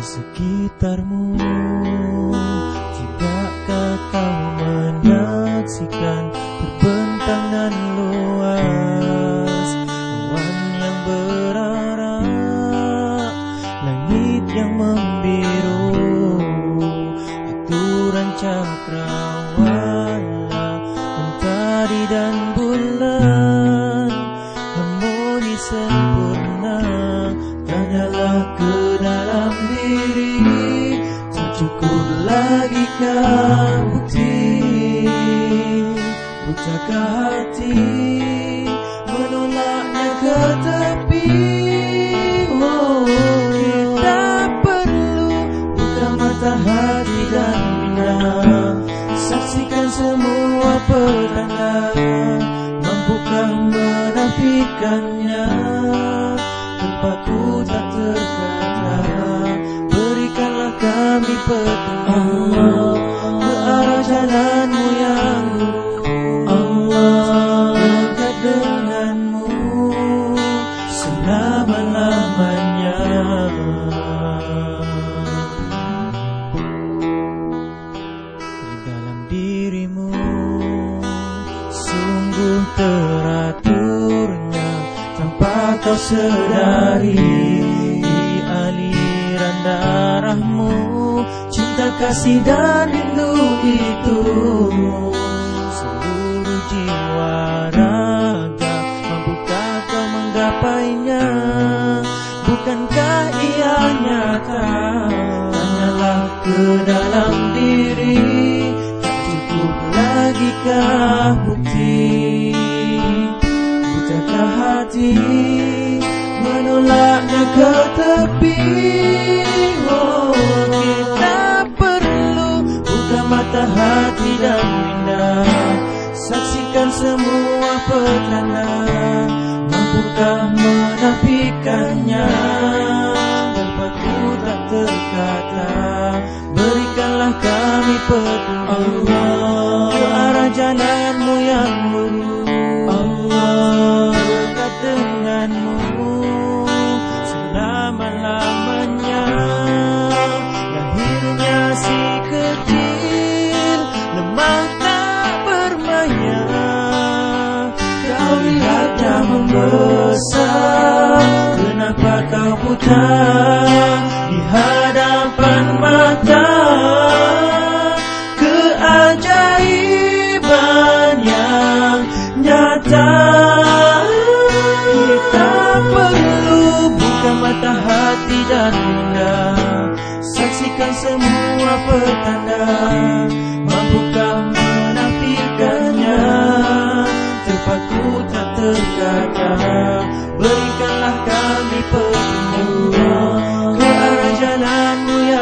di sekitarmu. Tidakkah kau menyaksikan Cukup lagi kah bukti Bucakah hati Menolaknya ke tepi. Oh, Kita perlu Buka mata hati dan minda Saksikan semua petanda Mampukah menafikannya. Tempatku tak terkata Kami petunjuk Ke arah jalanmu yang Allah. Dekat denganmu Selama-lamanya. Di dalam dirimu Sungguh teraturnya Tanpa kau sedari darahmu Cinta kasih dan rindu itu. Seluruh jiwa raga Mampukah kau menggapainya? Bukankah ia nyata? Tanyalah ke dalam diri Tak cukup lagi kah bukti? Bukankah hati Menolaknya ke tepi Mampukah menafikannya Tempatku tak terkata. Berikanlah kami petunjuk. Ke arah jalanmu yang buta Di hadapan mata. Keajaiban yang nyata. Kita perlu buka mata hati dan minda. Saksikan semua petanda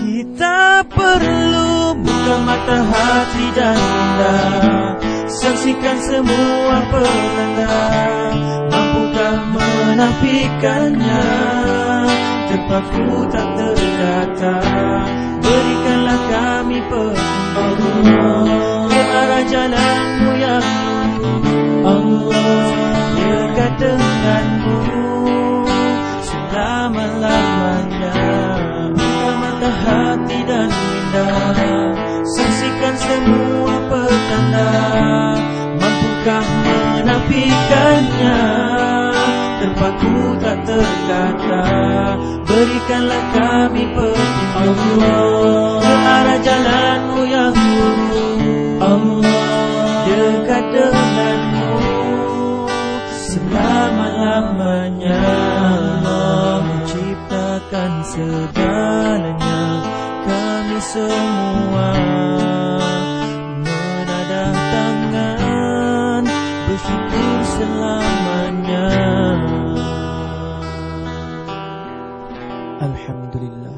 Kita perlu buka mata hati dan minda Saksikan semua petanda Mampukah menafikannya? Tempatku tak terdata Berikanlah kami petunjuk. Ke arah jalanmu yang Allah Dekat denganmu hati dan minda. Saksikan semua petanda Mampukah menafikannya? Tempatku tak terkata. Berikanlah kami petunjuk Ke arah jalanmu yang lurus. Allah Dekat denganmu. Selama-lamanya Allah menciptakan segalanya semua. Menadah tangan Bersyukur selamanya. Alhamdulillah Alhamdulillah.